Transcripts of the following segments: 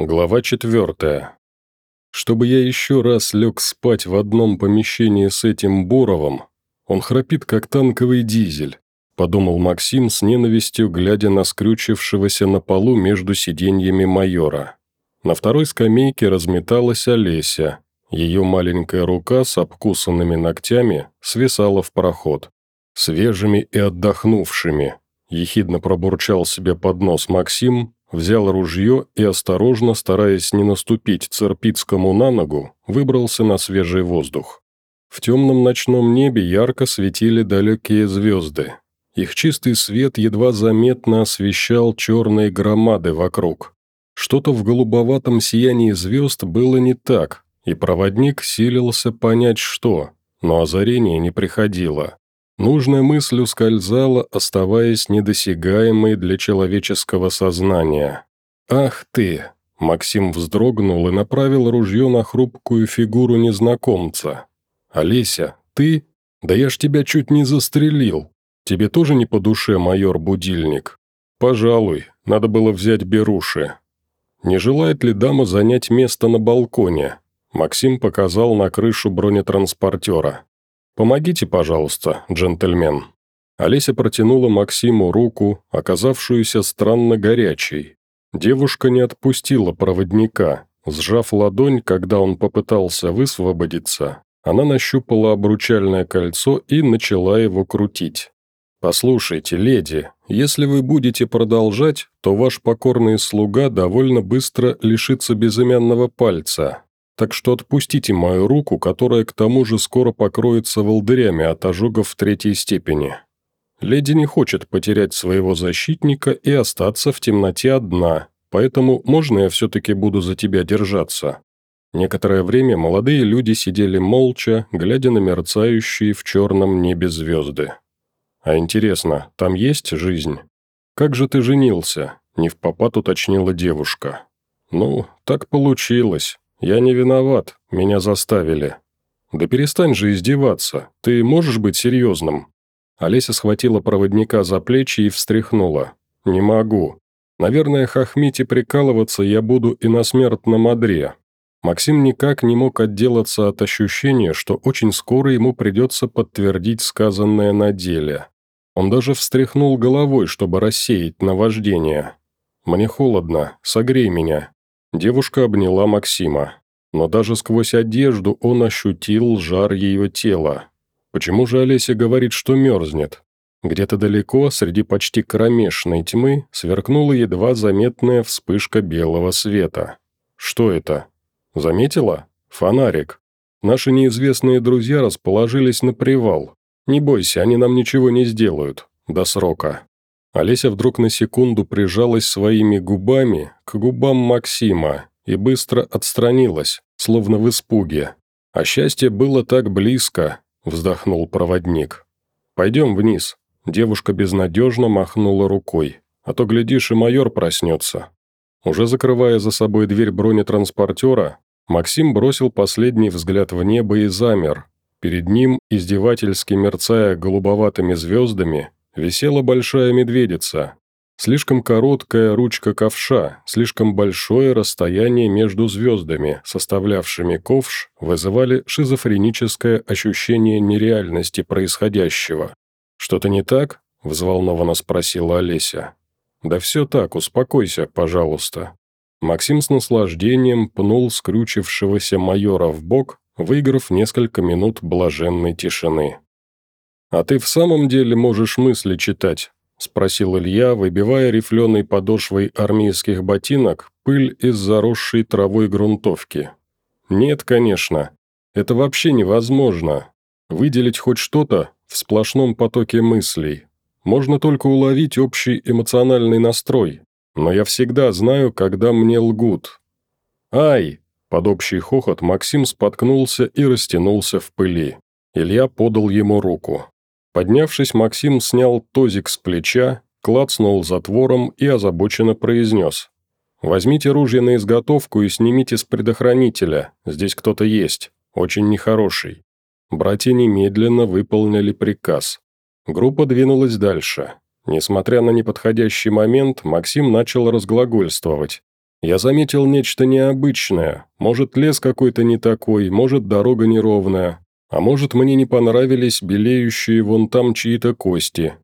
Глава четвертая. Чтобы я еще раз лег спать в одном помещении с этим Боровым, он храпит, как танковый дизель, подумал Максим с ненавистью, глядя на скрючившегося на полу между сиденьями майора. На второй скамейке разметалась Олеся. Ее маленькая рука с обкусанными ногтями свисала в проход. Свежими и отдохнувшими. Ехидно пробурчал себе под нос Максим, взял ружье и, осторожно, стараясь не наступить Церпицкому на ногу, выбрался на свежий воздух. В темном ночном небе ярко светили далекие звезды. Их чистый свет едва заметно освещал черные громады вокруг. Что-то в голубоватом сиянии звезд было не так, и проводник силился понять, что, но озарение не приходило. Нужная мысль ускользала, оставаясь недосягаемой для человеческого сознания. «Ах ты!» Максим вздрогнул и направил ружье на хрупкую фигуру незнакомца. «Олеся, ты? Да я ж тебя чуть не застрелил. Тебе тоже не по душе, майор Будильник?» «Пожалуй, надо было взять беруши». «Не желает ли дама занять место на балконе?» Максим показал на крышу бронетранспортера. «Помогите, пожалуйста, джентльмен». Олеся протянула Максиму руку, оказавшуюся странно горячей. Девушка не отпустила проводника. Сжав ладонь, когда он попытался высвободиться, она нащупала обручальное кольцо и начала его крутить. «Послушайте, леди, если вы будете продолжать, то ваш покорный слуга довольно быстро лишится безымянного пальца, так что отпустите мою руку, которая к тому же скоро покроется волдырями от ожогов третьей степени. Леди не хочет потерять своего защитника и остаться в темноте одна, поэтому можно я все-таки буду за тебя держаться?» Некоторое время молодые люди сидели молча, глядя на мерцающие в черном небе звезды. «А интересно, там есть жизнь? Как же ты женился?» – не в попад уточнила девушка. «Ну, так получилось. «Я не виноват, меня заставили». «Да перестань же издеваться, ты можешь быть серьезным?» Олеся схватила проводника за плечи и встряхнула. «Не могу. Наверное, хохмить и прикалываться я буду и на смертном одре». Максим никак не мог отделаться от ощущения, что очень скоро ему придется подтвердить сказанное на деле. Он даже встряхнул головой, чтобы рассеять наваждение. «Мне холодно, согрей меня», Девушка обняла Максима. Но даже сквозь одежду он ощутил жар ее тела. Почему же Олеся говорит, что мерзнет? Где-то далеко, среди почти кромешной тьмы, сверкнула едва заметная вспышка белого света. Что это? Заметила? Фонарик. Наши неизвестные друзья расположились на привал. Не бойся, они нам ничего не сделают. До срока. Олеся вдруг на секунду прижалась своими губами к губам Максима и быстро отстранилась, словно в испуге. «А счастье было так близко», – вздохнул проводник. «Пойдем вниз». Девушка безнадежно махнула рукой. «А то, глядишь, и майор проснется». Уже закрывая за собой дверь бронетранспортера, Максим бросил последний взгляд в небо и замер. Перед ним, издевательски мерцая голубоватыми звездами, висела большая медведица. Слишком короткая ручка ковша, слишком большое расстояние между звездами, составлявшими ковш, вызывали шизофреническое ощущение нереальности происходящего. «Что-то не так?» – взволнованно спросила Олеся. «Да все так, успокойся, пожалуйста». Максим с наслаждением пнул скрючившегося майора в бок, выиграв несколько минут блаженной тишины. «А ты в самом деле можешь мысли читать?» – спросил Илья, выбивая рифленой подошвой армейских ботинок пыль из заросшей травой грунтовки. «Нет, конечно. Это вообще невозможно. Выделить хоть что-то в сплошном потоке мыслей. Можно только уловить общий эмоциональный настрой. Но я всегда знаю, когда мне лгут». «Ай!» – под общий хохот Максим споткнулся и растянулся в пыли. Илья подал ему руку. Поднявшись, Максим снял тозик с плеча, клацнул затвором и озабоченно произнес. «Возьмите ружье на изготовку и снимите с предохранителя, здесь кто-то есть, очень нехороший». Братья немедленно выполнили приказ. Группа двинулась дальше. Несмотря на неподходящий момент, Максим начал разглагольствовать. Я заметил нечто необычное. Может, лес какой-то не такой, может, дорога неровная. А может, мне не понравились белеющие вон там чьи-то кости.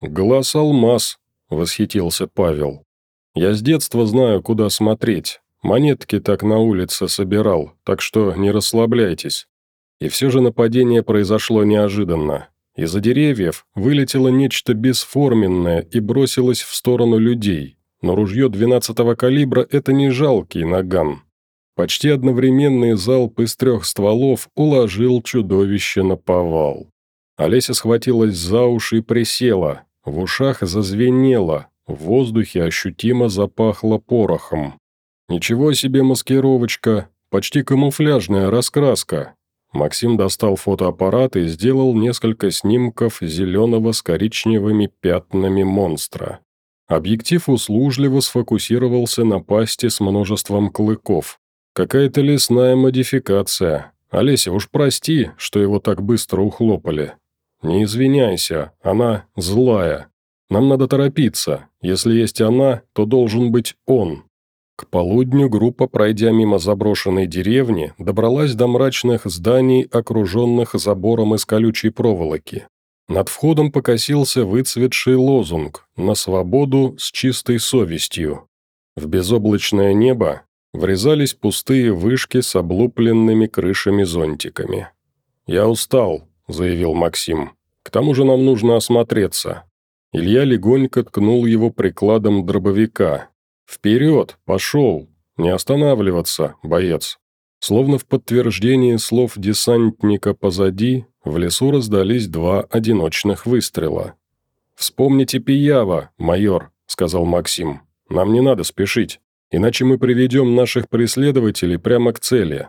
«Глаз алмаз», — восхитился Павел. «Я с детства знаю, куда смотреть. Монетки так на улице собирал, так что не расслабляйтесь». И все же нападение произошло неожиданно. Из-за деревьев вылетело нечто бесформенное и бросилось в сторону людей но ружье 12-го калибра – это не жалкий наган. Почти одновременный залп из трех стволов уложил чудовище на повал. Олеся схватилась за уши и присела, в ушах зазвенело, в воздухе ощутимо запахло порохом. «Ничего себе маскировочка, почти камуфляжная раскраска». Максим достал фотоаппарат и сделал несколько снимков зеленого с коричневыми пятнами монстра. Объектив услужливо сфокусировался на пасти с множеством клыков. Какая-то лесная модификация. Олеся, уж прости, что его так быстро ухлопали. Не извиняйся, она злая. Нам надо торопиться. Если есть она, то должен быть он. К полудню группа, пройдя мимо заброшенной деревни, добралась до мрачных зданий, окруженных забором из колючей проволоки. Над входом покосился выцветший лозунг «На свободу с чистой совестью». В безоблачное небо врезались пустые вышки с облупленными крышами-зонтиками. «Я устал», — заявил Максим. «К тому же нам нужно осмотреться». Илья легонько ткнул его прикладом дробовика. «Вперед! Пошел! Не останавливаться, боец!» Словно в подтверждение слов десантника позади, в лесу раздались два одиночных выстрела. «Вспомните Пиява, майор», — сказал Максим. «Нам не надо спешить, иначе мы приведем наших преследователей прямо к цели».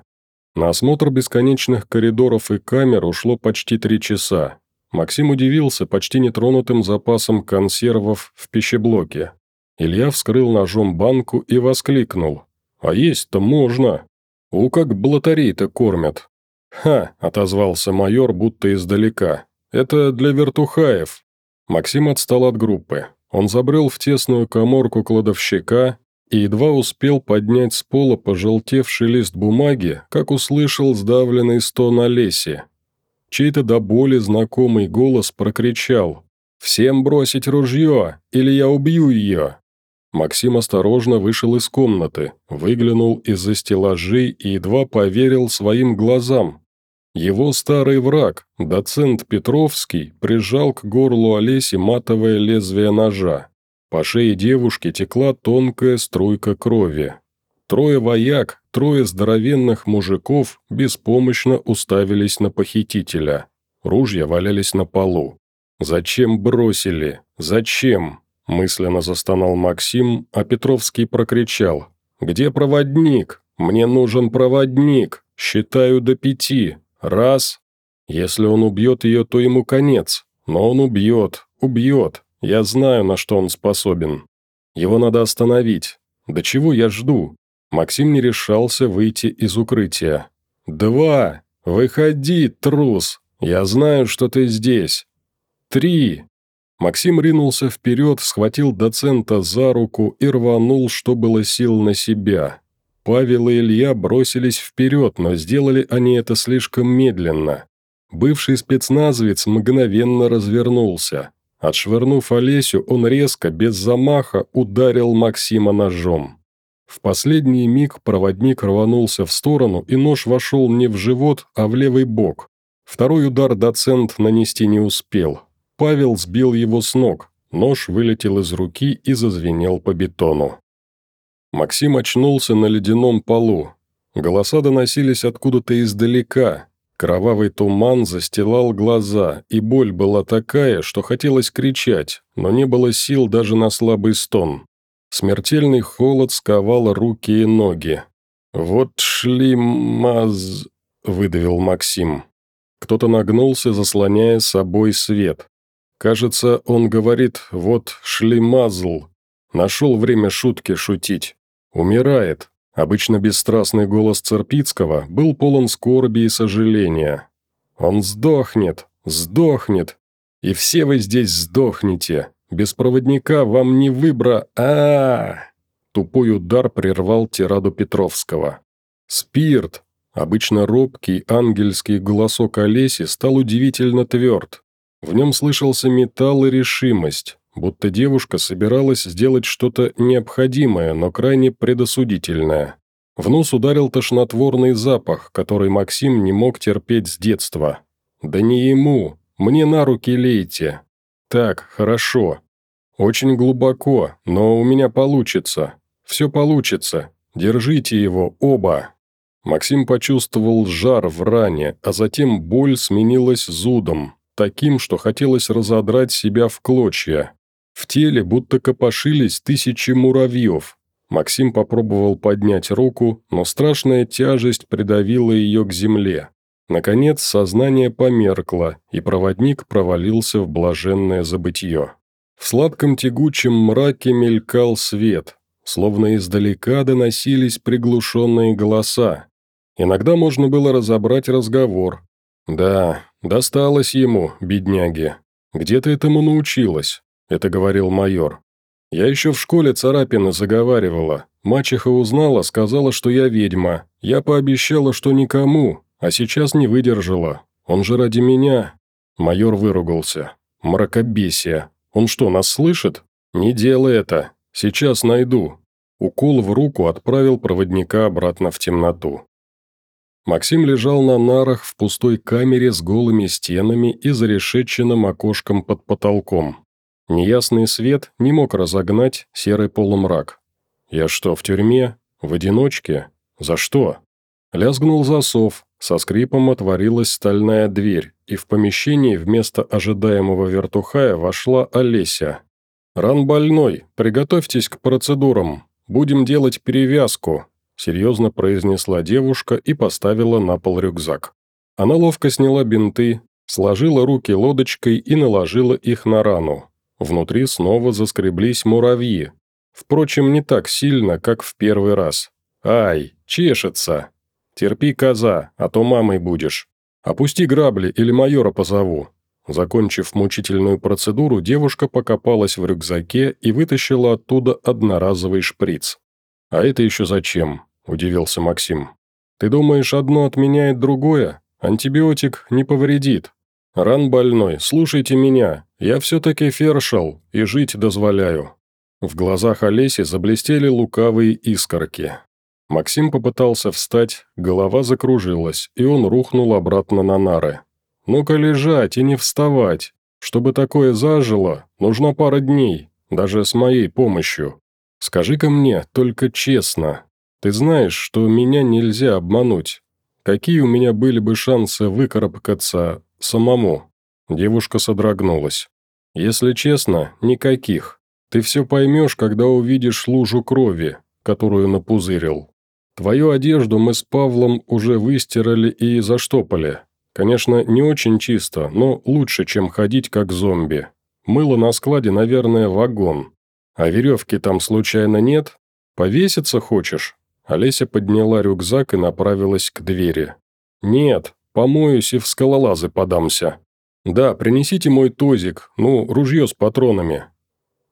На осмотр бесконечных коридоров и камер ушло почти три часа. Максим удивился почти нетронутым запасом консервов в пищеблоке. Илья вскрыл ножом банку и воскликнул. «А есть-то можно! У как блатарей-то кормят!» «Ха!» – отозвался майор, будто издалека. «Это для вертухаев». Максим отстал от группы. Он забрел в тесную коморку кладовщика и едва успел поднять с пола пожелтевший лист бумаги, как услышал сдавленный стон Олеси. Чей-то до боли знакомый голос прокричал «Всем бросить ружье, или я убью ее!» Максим осторожно вышел из комнаты, выглянул из-за стеллажей и едва поверил своим глазам. Его старый враг, доцент Петровский, прижал к горлу Олеси матовое лезвие ножа. По шее девушки текла тонкая струйка крови. Трое вояк, трое здоровенных мужиков беспомощно уставились на похитителя. Ружья валялись на полу. «Зачем бросили? Зачем?» – мысленно застонал Максим, а Петровский прокричал. «Где проводник? Мне нужен проводник! Считаю до пяти!» Раз. Если он убьет ее, то ему конец. Но он убьет, убьет. Я знаю, на что он способен. Его надо остановить. До чего я жду? Максим не решался выйти из укрытия. «Два! Выходи, трус! Я знаю, что ты здесь! Три!» Максим ринулся вперед, схватил доцента за руку и рванул, что было сил на себя. Павел и Илья бросились вперед, но сделали они это слишком медленно. Бывший спецназовец мгновенно развернулся. Отшвырнув Олесю, он резко, без замаха, ударил Максима ножом. В последний миг проводник рванулся в сторону, и нож вошел не в живот, а в левый бок. Второй удар доцент нанести не успел. Павел сбил его с ног. Нож вылетел из руки и зазвенел по бетону. Максим очнулся на ледяном полу. Голоса доносились откуда-то издалека. Кровавый туман застилал глаза, и боль была такая, что хотелось кричать, но не было сил даже на слабый стон. Смертельный холод сковал руки и ноги. «Вот шли маз...» – выдавил Максим. Кто-то нагнулся, заслоняя собой свет. Кажется, он говорит «вот шли мазл». Нашел время шутки шутить. «Умирает». Обычно бесстрастный голос Церпицкого был полон скорби и сожаления. «Он сдохнет, сдохнет, и все вы здесь сдохнете. Без проводника вам не выбра... а, -а, -а тупой удар прервал тираду Петровского. «Спирт!» Обычно робкий ангельский голосок Олеси стал удивительно тверд. В нем слышался металл и решимость, будто девушка собиралась сделать что-то необходимое, но крайне предосудительное. В нос ударил тошнотворный запах, который Максим не мог терпеть с детства. «Да не ему! Мне на руки лейте!» «Так, хорошо. Очень глубоко, но у меня получится. Все получится. Держите его, оба!» Максим почувствовал жар в ране, а затем боль сменилась зудом, таким, что хотелось разодрать себя в клочья. В теле будто копошились тысячи муравьев. Максим попробовал поднять руку, но страшная тяжесть придавила ее к земле. Наконец сознание померкло, и проводник провалился в блаженное забытье. В сладком тягучем мраке мелькал свет, словно издалека доносились приглушенные голоса. Иногда можно было разобрать разговор. «Да, досталось ему, бедняге. Где ты этому научилась?» – это говорил майор. «Я еще в школе царапины заговаривала. Мачеха узнала, сказала, что я ведьма. Я пообещала, что никому, а сейчас не выдержала. Он же ради меня...» Майор выругался. «Мракобесие. Он что, нас слышит? Не делай это. Сейчас найду». Укол в руку отправил проводника обратно в темноту. Максим лежал на нарах в пустой камере с голыми стенами и зарешетченным окошком под потолком. Неясный свет не мог разогнать серый полумрак. «Я что, в тюрьме? В одиночке? За что?» Лязгнул засов, со скрипом отворилась стальная дверь, и в помещении вместо ожидаемого вертухая вошла Олеся. «Ран больной, приготовьтесь к процедурам. Будем делать перевязку», серьезно произнесла девушка и поставила на пол рюкзак. Она ловко сняла бинты, сложила руки лодочкой и наложила их на рану. Внутри снова заскреблись муравьи. Впрочем, не так сильно, как в первый раз. «Ай, чешется!» «Терпи, коза, а то мамой будешь. Опусти грабли или майора позову». Закончив мучительную процедуру, девушка покопалась в рюкзаке и вытащила оттуда одноразовый шприц. «А это еще зачем?» – удивился Максим. «Ты думаешь, одно отменяет другое? Антибиотик не повредит. Ран больной, слушайте меня. Я все-таки фершал и жить дозволяю». В глазах Олеси заблестели лукавые искорки. Максим попытался встать, голова закружилась, и он рухнул обратно на нары. «Ну-ка лежать и не вставать. Чтобы такое зажило, нужна пара дней, даже с моей помощью. Скажи-ка мне, только честно, ты знаешь, что меня нельзя обмануть. Какие у меня были бы шансы выкарабкаться самому?» Девушка содрогнулась. «Если честно, никаких. Ты все поймешь, когда увидишь лужу крови, которую напузырил. Твою одежду мы с Павлом уже выстирали и заштопали. Конечно, не очень чисто, но лучше, чем ходить как зомби. Мыло на складе, наверное, вагон. А веревки там случайно нет? Повеситься хочешь?» Олеся подняла рюкзак и направилась к двери. «Нет, помоюсь и в скалолазы подамся. Да, принесите мой тозик, ну, ружье с патронами.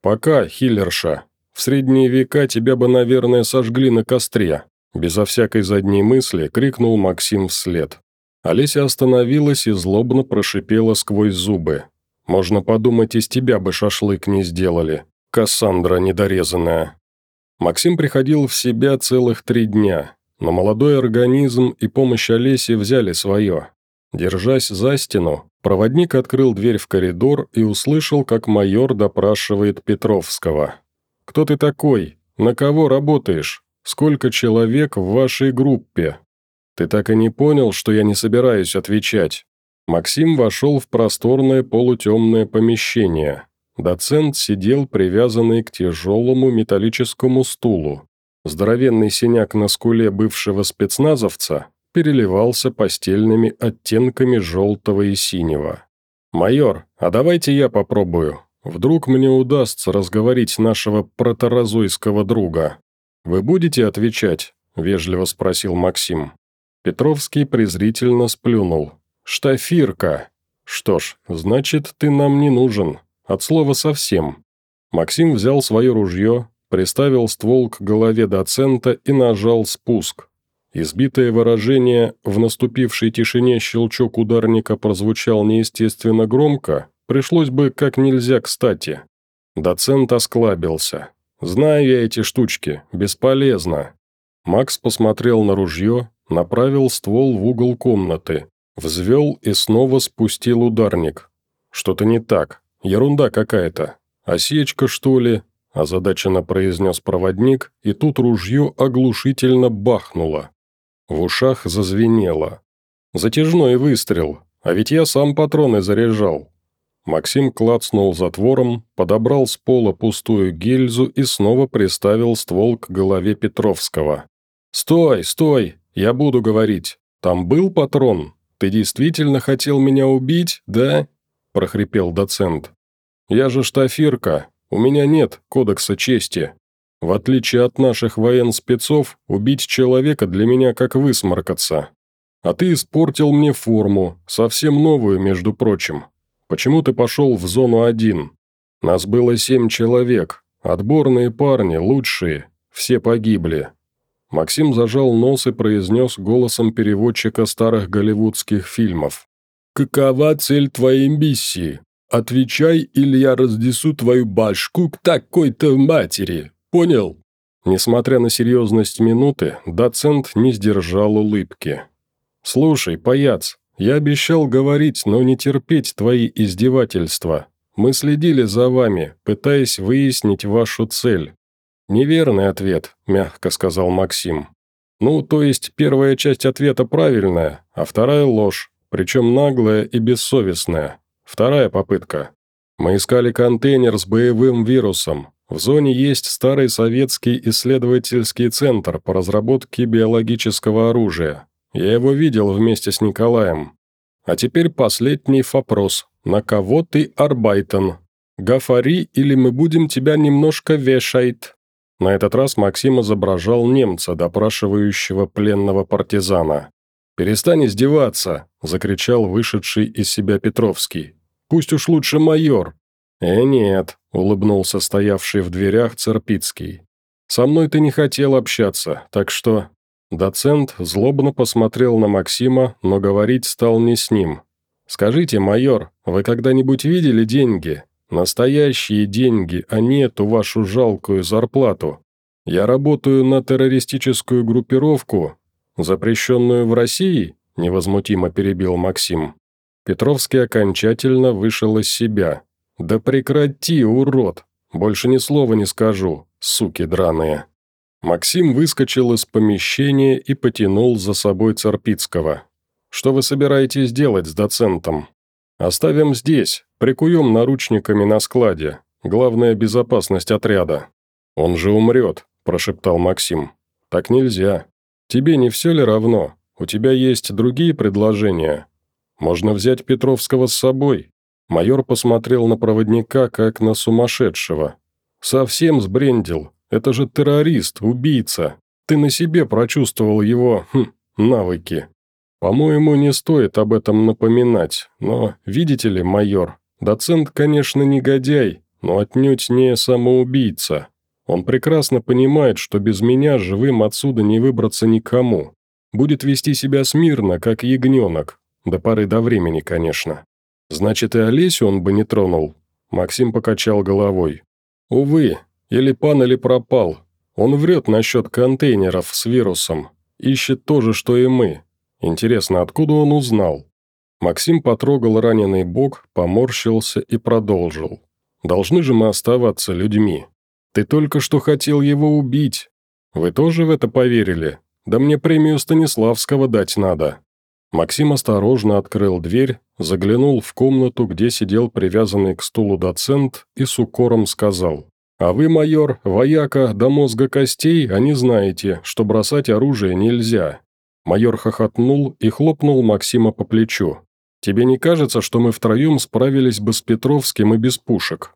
Пока, хиллерша. В средние века тебя бы, наверное, сожгли на костре». Безо всякой задней мысли крикнул Максим вслед. Олеся остановилась и злобно прошипела сквозь зубы. «Можно подумать, из тебя бы шашлык не сделали. Кассандра недорезанная». Максим приходил в себя целых три дня, но молодой организм и помощь Олесе взяли свое. Держась за стену, проводник открыл дверь в коридор и услышал, как майор допрашивает Петровского. «Кто ты такой? На кого работаешь? Сколько человек в вашей группе?» «Ты так и не понял, что я не собираюсь отвечать?» Максим вошел в просторное полутемное помещение. Доцент сидел привязанный к тяжелому металлическому стулу. Здоровенный синяк на скуле бывшего спецназовца переливался постельными оттенками желтого и синего. «Майор, а давайте я попробую. Вдруг мне удастся разговорить нашего проторозойского друга. Вы будете отвечать?» – вежливо спросил Максим. Петровский презрительно сплюнул. «Штафирка. Что ж, значит, ты нам не нужен. От слова совсем. Максим взял свое ружье, приставил ствол к голове доцента и нажал спуск. Избитое выражение «в наступившей тишине щелчок ударника прозвучал неестественно громко» пришлось бы как нельзя кстати. Доцент осклабился. «Знаю я эти штучки, бесполезно». Макс посмотрел на ружье, направил ствол в угол комнаты, взвел и снова спустил ударник. Что-то не так, ерунда какая-то. Осечка, что ли? Озадаченно произнес проводник, и тут ружье оглушительно бахнуло. В ушах зазвенело. Затяжной выстрел, а ведь я сам патроны заряжал. Максим клацнул затвором, подобрал с пола пустую гильзу и снова приставил ствол к голове Петровского. «Стой, стой! Я буду говорить. Там был патрон? Ты действительно хотел меня убить, да?» – прохрипел доцент. «Я же штафирка. У меня нет кодекса чести. В отличие от наших военспецов, убить человека для меня как высморкаться. А ты испортил мне форму, совсем новую, между прочим. Почему ты пошел в зону один? Нас было семь человек, отборные парни, лучшие, все погибли». Максим зажал нос и произнес голосом переводчика старых голливудских фильмов. «Какова цель твоей миссии? Отвечай, или я разнесу твою башку к такой-то матери. Понял?» Несмотря на серьезность минуты, доцент не сдержал улыбки. «Слушай, паяц, я обещал говорить, но не терпеть твои издевательства. Мы следили за вами, пытаясь выяснить вашу цель». «Неверный ответ», – мягко сказал Максим. «Ну, то есть первая часть ответа правильная, а вторая – ложь, причем наглая и бессовестная. Вторая попытка. Мы искали контейнер с боевым вирусом. В зоне есть старый советский исследовательский центр по разработке биологического оружия. Я его видел вместе с Николаем. А теперь последний вопрос. На кого ты арбайтен? Гафари или мы будем тебя немножко вешать?» На этот раз Максим изображал немца, допрашивающего пленного партизана. «Перестань издеваться!» – закричал вышедший из себя Петровский. «Пусть уж лучше майор!» «Э, нет», – улыбнулся стоявший в дверях Церпицкий. «Со мной ты не хотел общаться, так что...» Доцент злобно посмотрел на Максима, но говорить стал не с ним. «Скажите, майор, вы когда-нибудь видели деньги? Настоящие деньги, а не эту вашу жалкую зарплату. Я работаю на террористическую группировку, «Запрещенную в России?» – невозмутимо перебил Максим. Петровский окончательно вышел из себя. «Да прекрати, урод! Больше ни слова не скажу, суки драные!» Максим выскочил из помещения и потянул за собой Царпицкого. «Что вы собираетесь делать с доцентом?» «Оставим здесь, прикуем наручниками на складе. Главная безопасность отряда». «Он же умрет», – прошептал Максим. «Так нельзя. Тебе не все ли равно? У тебя есть другие предложения? Можно взять Петровского с собой». Майор посмотрел на проводника, как на сумасшедшего. «Совсем сбрендил. Это же террорист, убийца. Ты на себе прочувствовал его, хм, навыки. По-моему, не стоит об этом напоминать, но, видите ли, майор, доцент, конечно, негодяй, но отнюдь не самоубийца. Он прекрасно понимает, что без меня живым отсюда не выбраться никому. Будет вести себя смирно, как ягненок. До поры до времени, конечно. Значит, и Олесю он бы не тронул. Максим покачал головой. Увы, или пан, или пропал. Он врет насчет контейнеров с вирусом. Ищет то же, что и мы. Интересно, откуда он узнал? Максим потрогал раненый бок, поморщился и продолжил. Должны же мы оставаться людьми. Ты только что хотел его убить. Вы тоже в это поверили? Да мне премию Станиславского дать надо». Максим осторожно открыл дверь, заглянул в комнату, где сидел привязанный к стулу доцент, и с укором сказал. «А вы, майор, вояка до мозга костей, а не знаете, что бросать оружие нельзя». Майор хохотнул и хлопнул Максима по плечу. «Тебе не кажется, что мы втроем справились бы с Петровским и без пушек?»